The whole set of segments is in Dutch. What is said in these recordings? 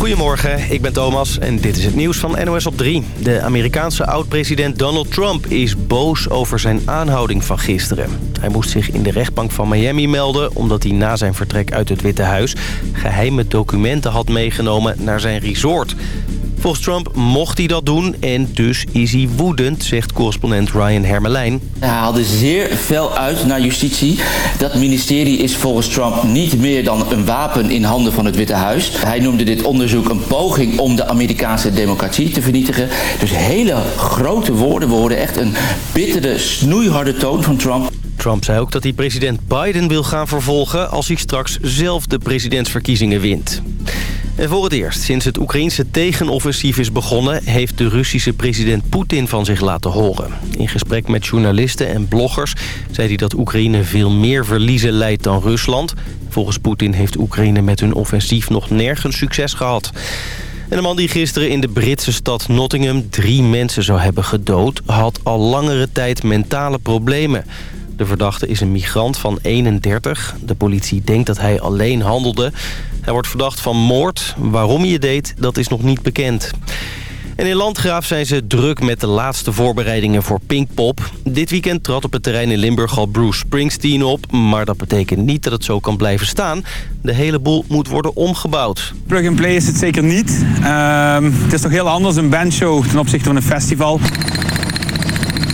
Goedemorgen, ik ben Thomas en dit is het nieuws van NOS op 3. De Amerikaanse oud-president Donald Trump is boos over zijn aanhouding van gisteren. Hij moest zich in de rechtbank van Miami melden... omdat hij na zijn vertrek uit het Witte Huis... geheime documenten had meegenomen naar zijn resort. Volgens Trump mocht hij dat doen en dus is hij woedend, zegt correspondent Ryan Hermelijn. Hij haalde zeer fel uit naar justitie. Dat ministerie is volgens Trump niet meer dan een wapen in handen van het Witte Huis. Hij noemde dit onderzoek een poging om de Amerikaanse democratie te vernietigen. Dus hele grote woorden. We horen echt een bittere, snoeiharde toon van Trump. Trump zei ook dat hij president Biden wil gaan vervolgen... als hij straks zelf de presidentsverkiezingen wint. En voor het eerst sinds het Oekraïnse tegenoffensief is begonnen... heeft de Russische president Poetin van zich laten horen. In gesprek met journalisten en bloggers zei hij dat Oekraïne veel meer verliezen leidt dan Rusland. Volgens Poetin heeft Oekraïne met hun offensief nog nergens succes gehad. En de man die gisteren in de Britse stad Nottingham drie mensen zou hebben gedood... had al langere tijd mentale problemen. De verdachte is een migrant van 31. De politie denkt dat hij alleen handelde. Hij wordt verdacht van moord. Waarom hij het deed, dat is nog niet bekend. En in Landgraaf zijn ze druk met de laatste voorbereidingen voor Pinkpop. Dit weekend trad op het terrein in Limburg al Bruce Springsteen op. Maar dat betekent niet dat het zo kan blijven staan. De hele boel moet worden omgebouwd. Plug and play is het zeker niet. Ehm, het is toch heel anders een bandshow ten opzichte van een festival.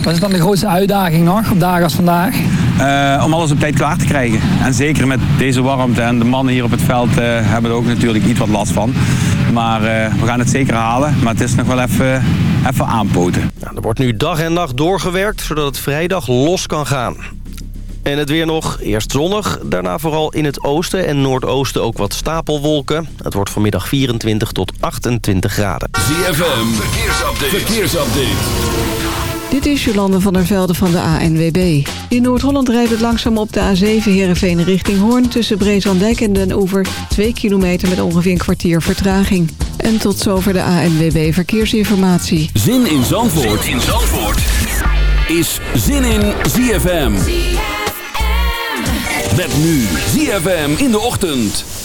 Wat is dan de grootste uitdaging nog op dagen als vandaag? Uh, om alles op tijd klaar te krijgen. En zeker met deze warmte en de mannen hier op het veld uh, hebben er ook natuurlijk iets wat last van. Maar uh, we gaan het zeker halen. Maar het is nog wel even, even aanpoten. Nou, er wordt nu dag en nacht doorgewerkt, zodat het vrijdag los kan gaan. En het weer nog. Eerst zonnig, daarna vooral in het oosten en noordoosten ook wat stapelwolken. Het wordt vanmiddag 24 tot 28 graden. ZFM, verkeersupdate. verkeersupdate. Dit is Jolande van der Velde van de ANWB. In Noord-Holland rijdt het langzaam op de A7 Heerenveen richting Hoorn... tussen Breeslanddijk en Den Oever 2 kilometer met ongeveer een kwartier vertraging. En tot zover de ANWB Verkeersinformatie. Zin in Zandvoort, zin in Zandvoort. is Zin in ZFM. ZFM. Met nu ZFM in de ochtend.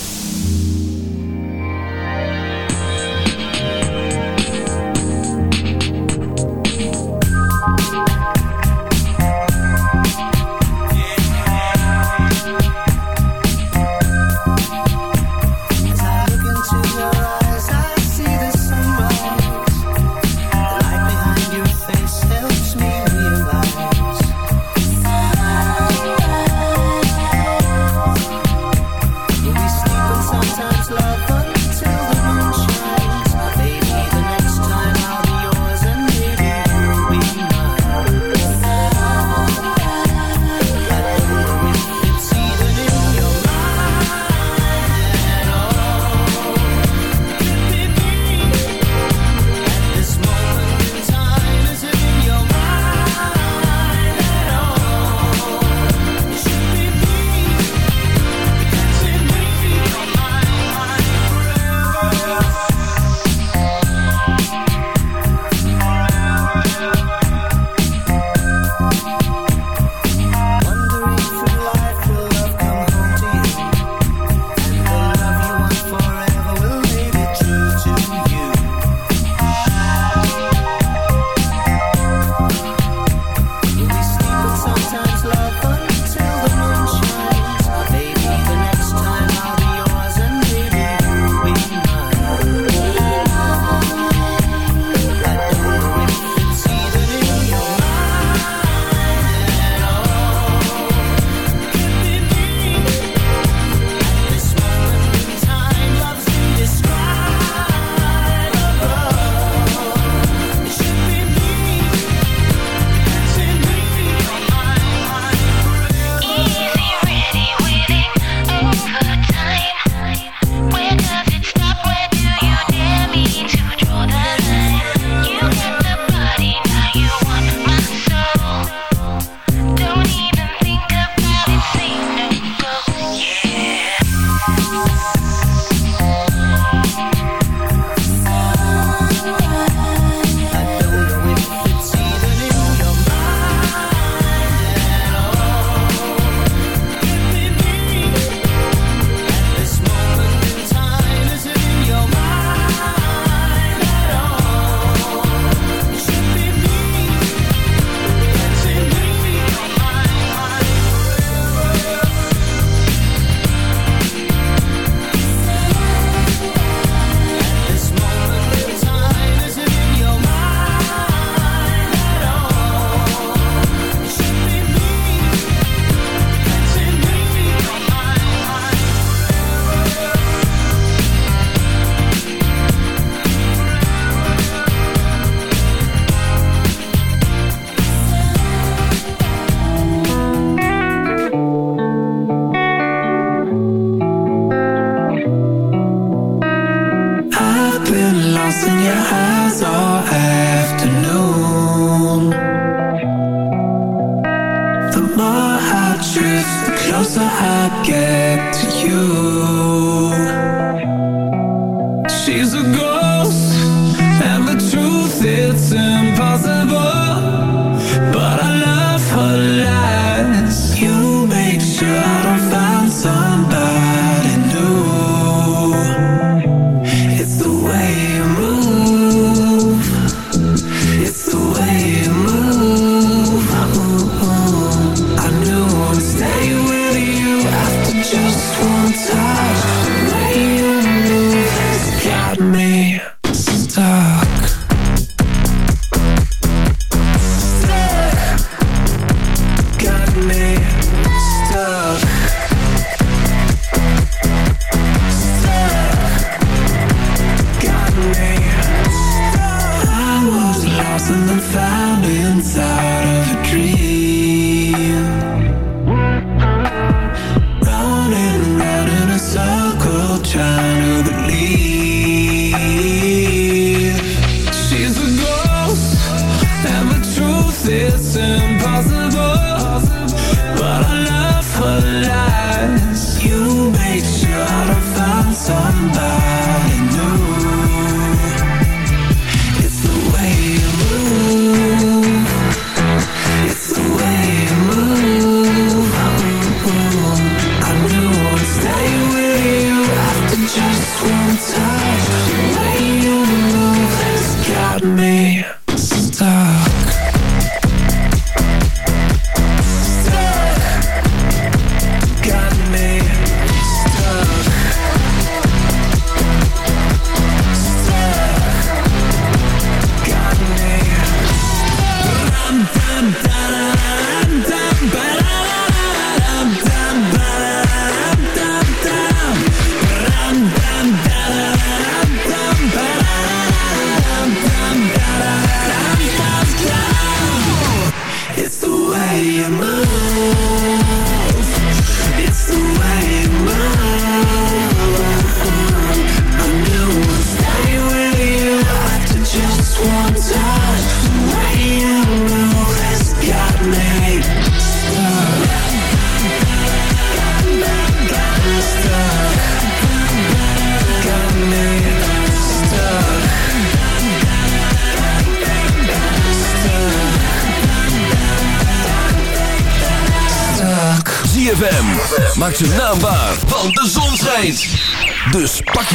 got me.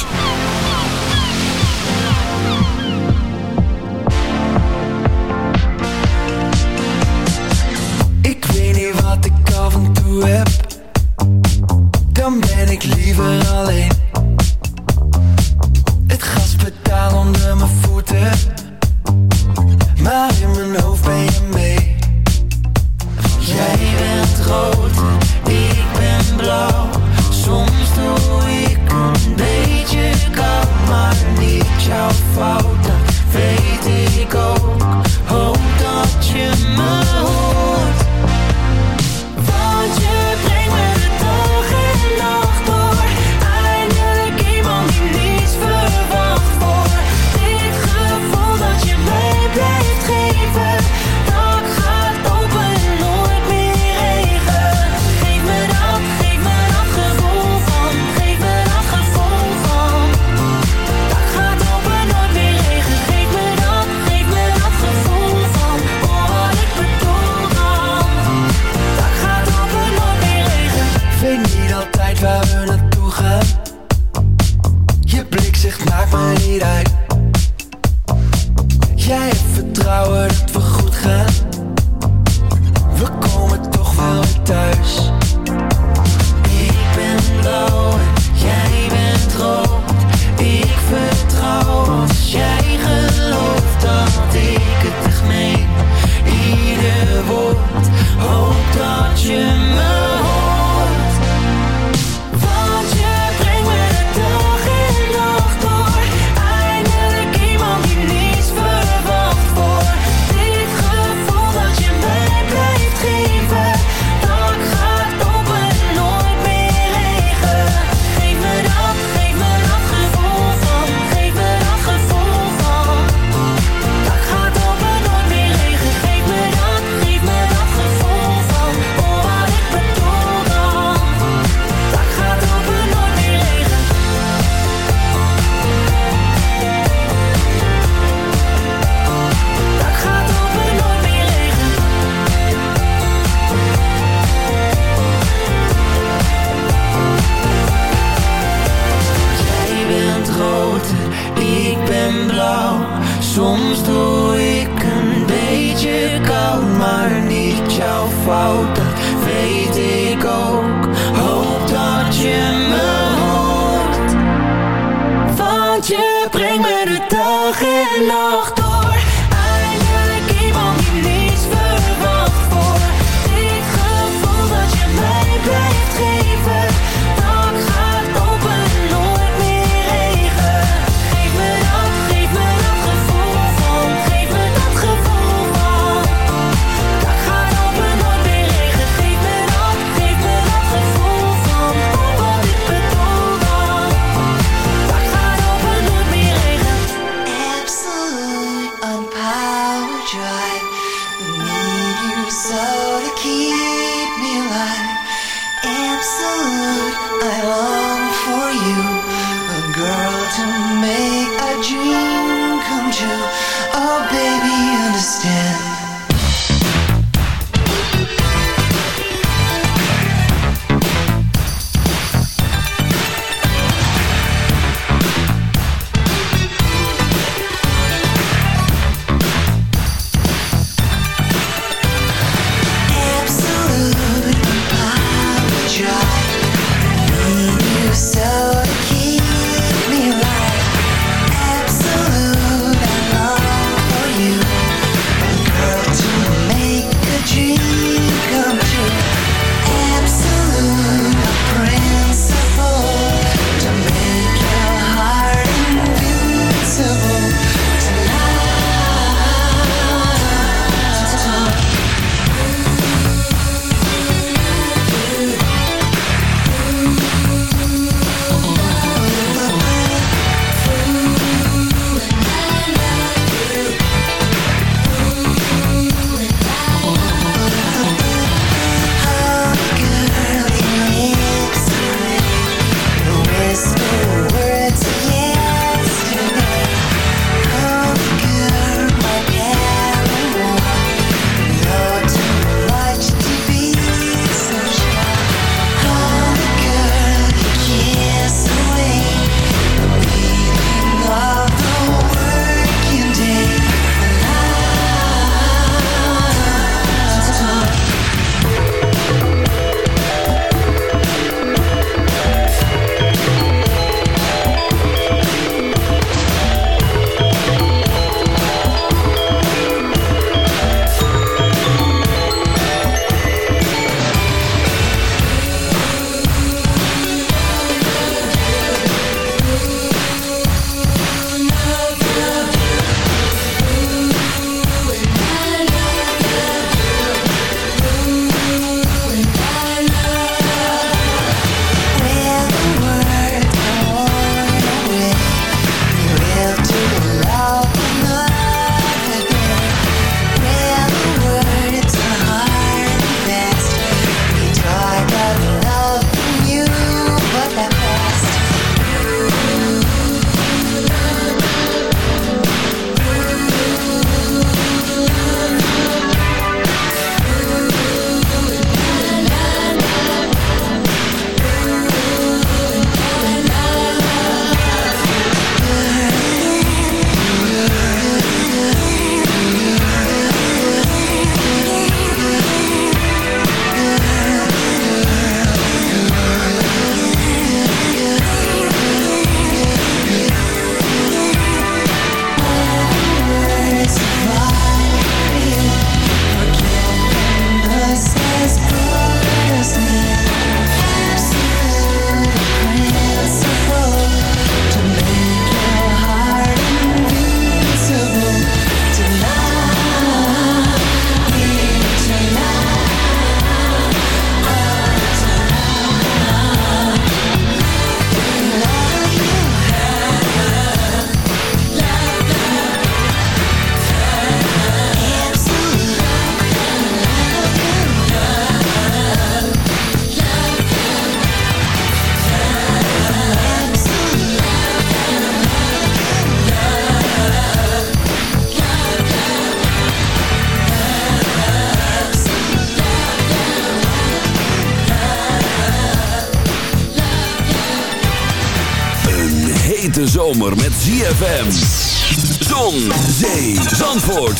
Ik want je brengt me de dag en nacht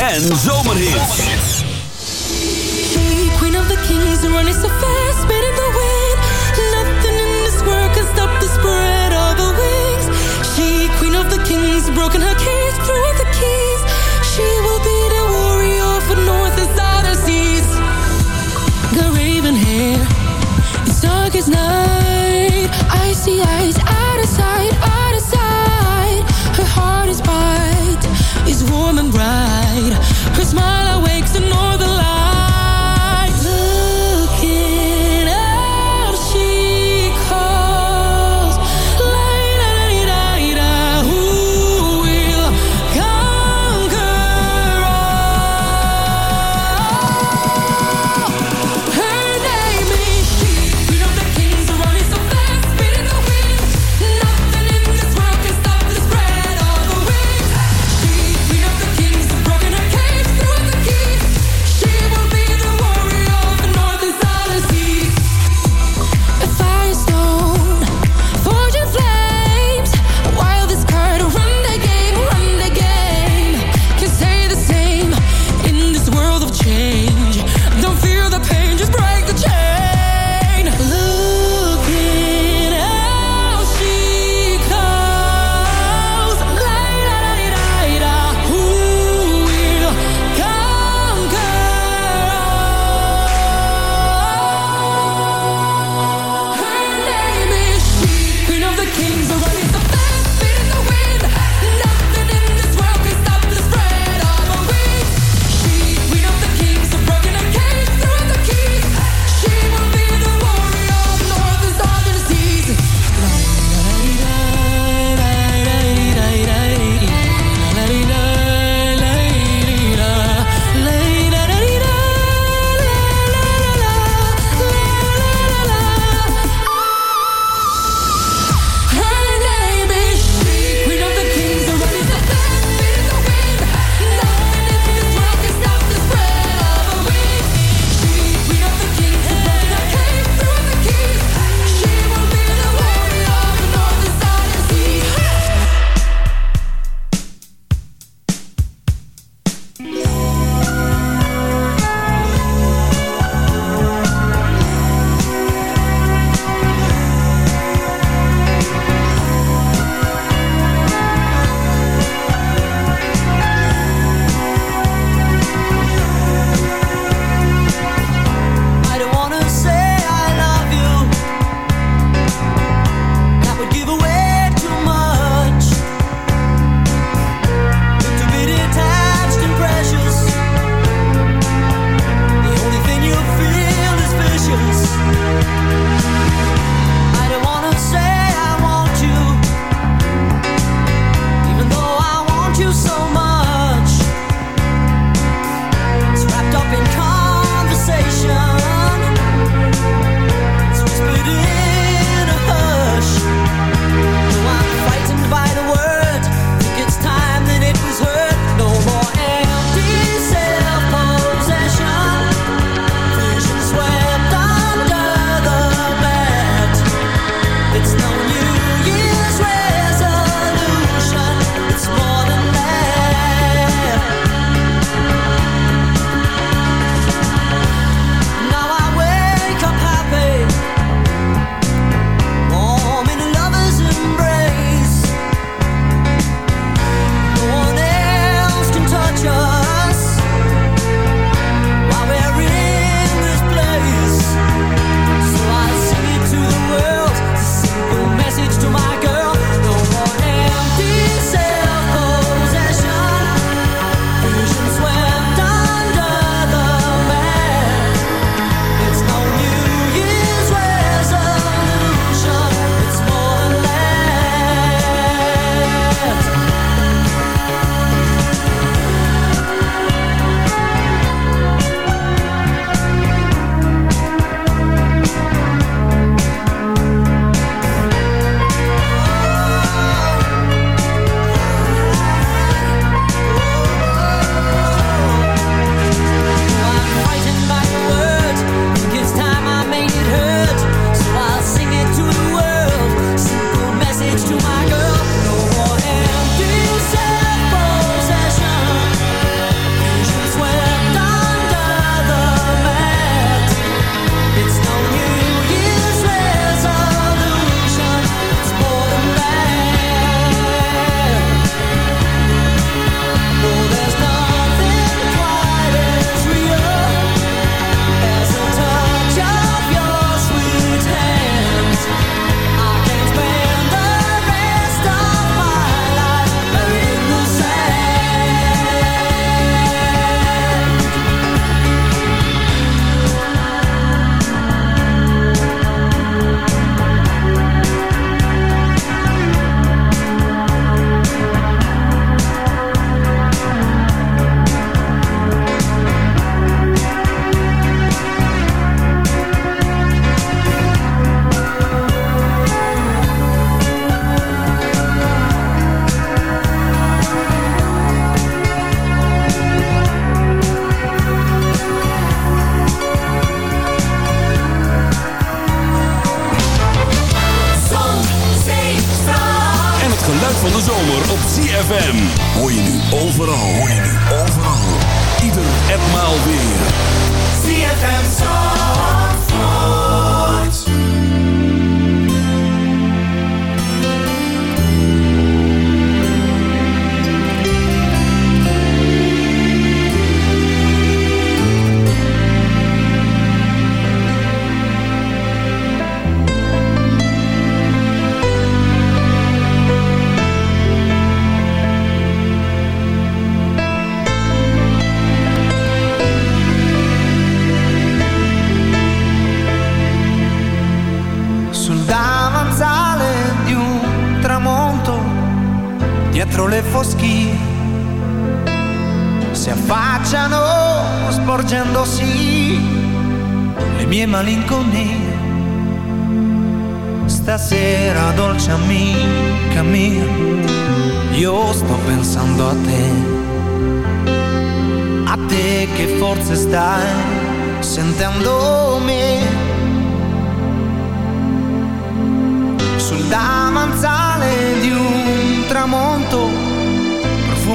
en zomerhits.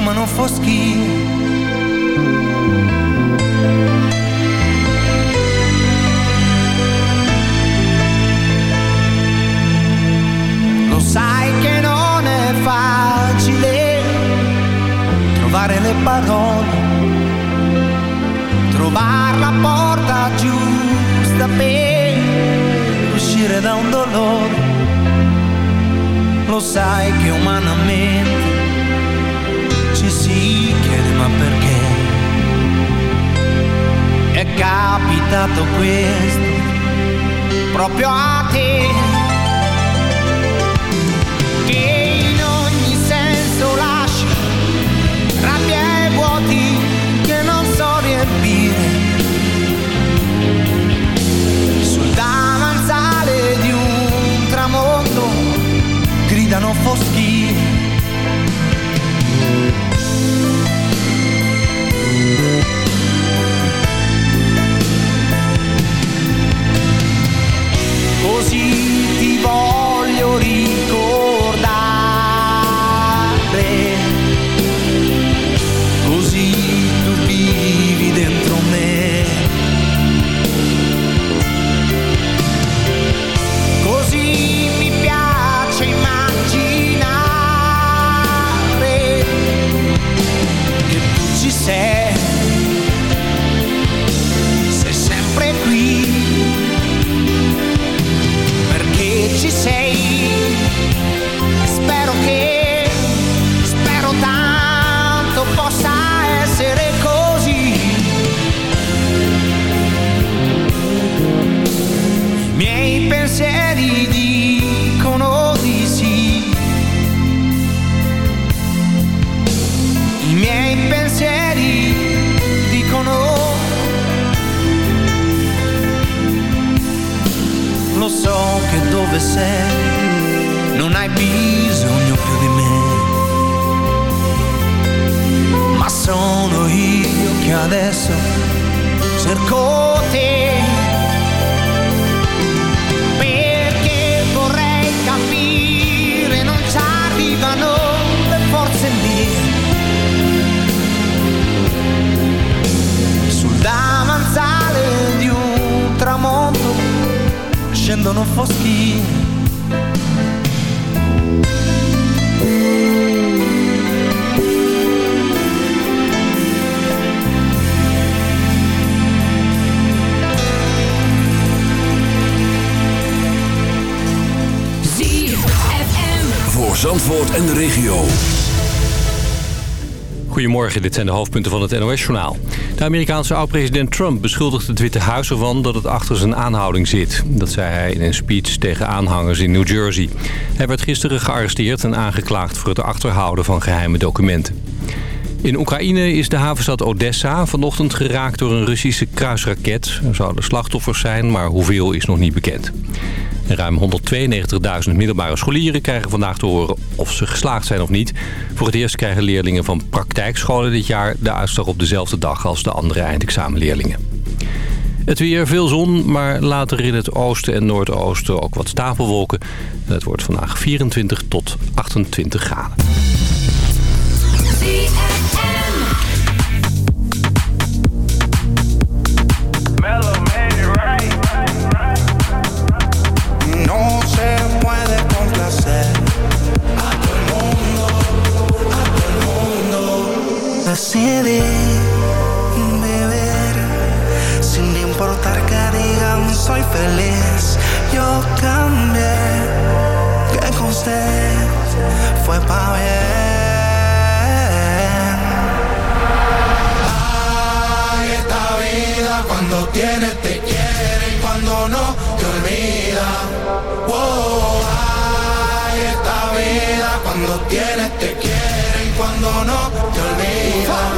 Profumano foschie. Lo sai che non è facile trovare le parole, trovare la porta giusta per uscire da un dolore lo sai che umanamente si chiede ma perché. È capitato questo proprio a te Zandvoort en de regio. Goedemorgen, dit zijn de hoofdpunten van het NOS-journaal. De Amerikaanse oud-president Trump beschuldigt het Witte Huis ervan dat het achter zijn aanhouding zit. Dat zei hij in een speech tegen aanhangers in New Jersey. Hij werd gisteren gearresteerd en aangeklaagd voor het achterhouden van geheime documenten. In Oekraïne is de havenstad Odessa vanochtend geraakt door een Russische kruisraket. Er zouden slachtoffers zijn, maar hoeveel is nog niet bekend. Ruim 192.000 middelbare scholieren krijgen vandaag te horen of ze geslaagd zijn of niet. Voor het eerst krijgen leerlingen van praktijkscholen dit jaar de uitslag op dezelfde dag als de andere eindexamenleerlingen. Het weer, veel zon, maar later in het oosten en noordoosten ook wat stapelwolken. En het wordt vandaag 24 tot 28 graden. clase de deber. Sin importar que digan, soy feliz. Yo cambié, que con usted fue pa' ver. Ay, esta vida cuando tienes te quiere y cuando no te olvida. Wow, ay, esta vida cuando tienes te quiere cuando no te olvidas.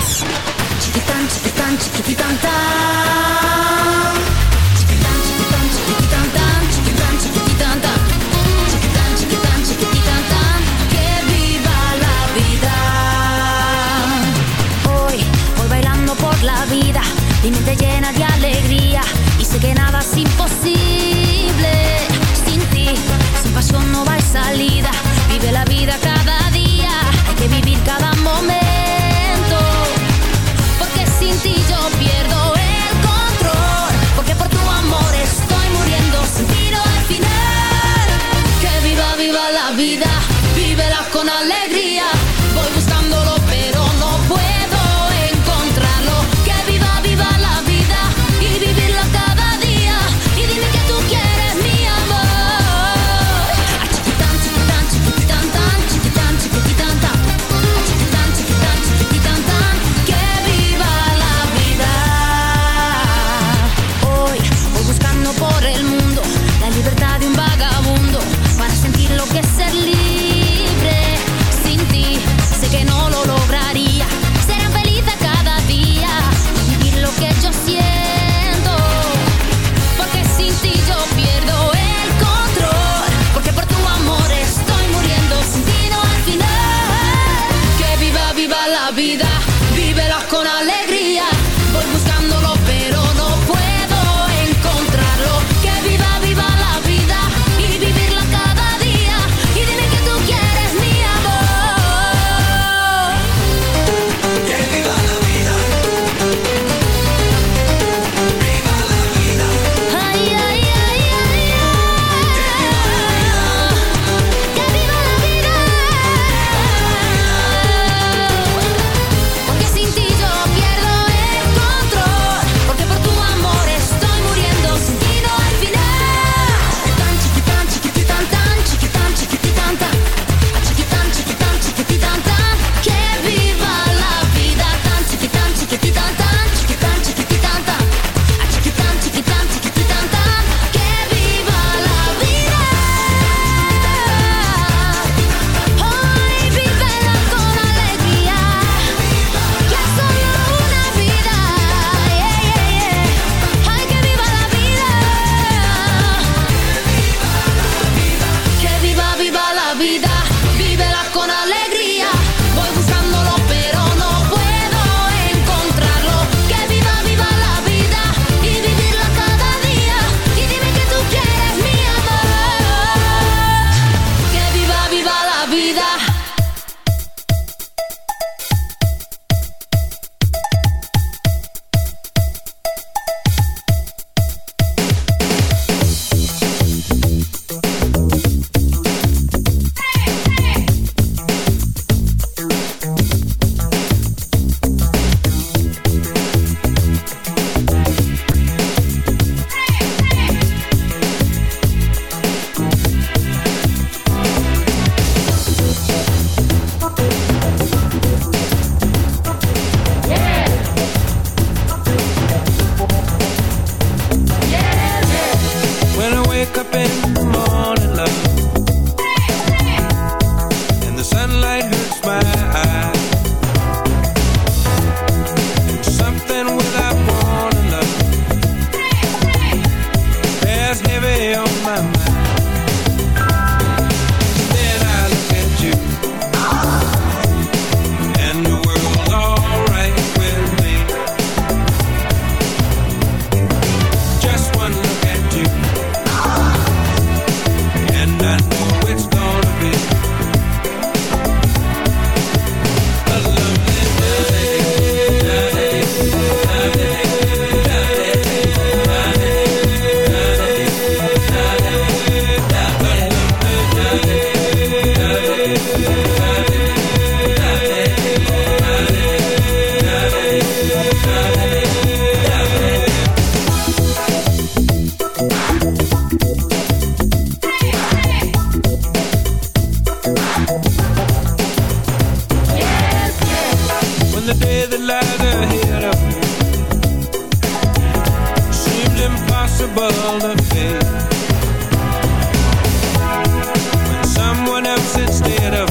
instead of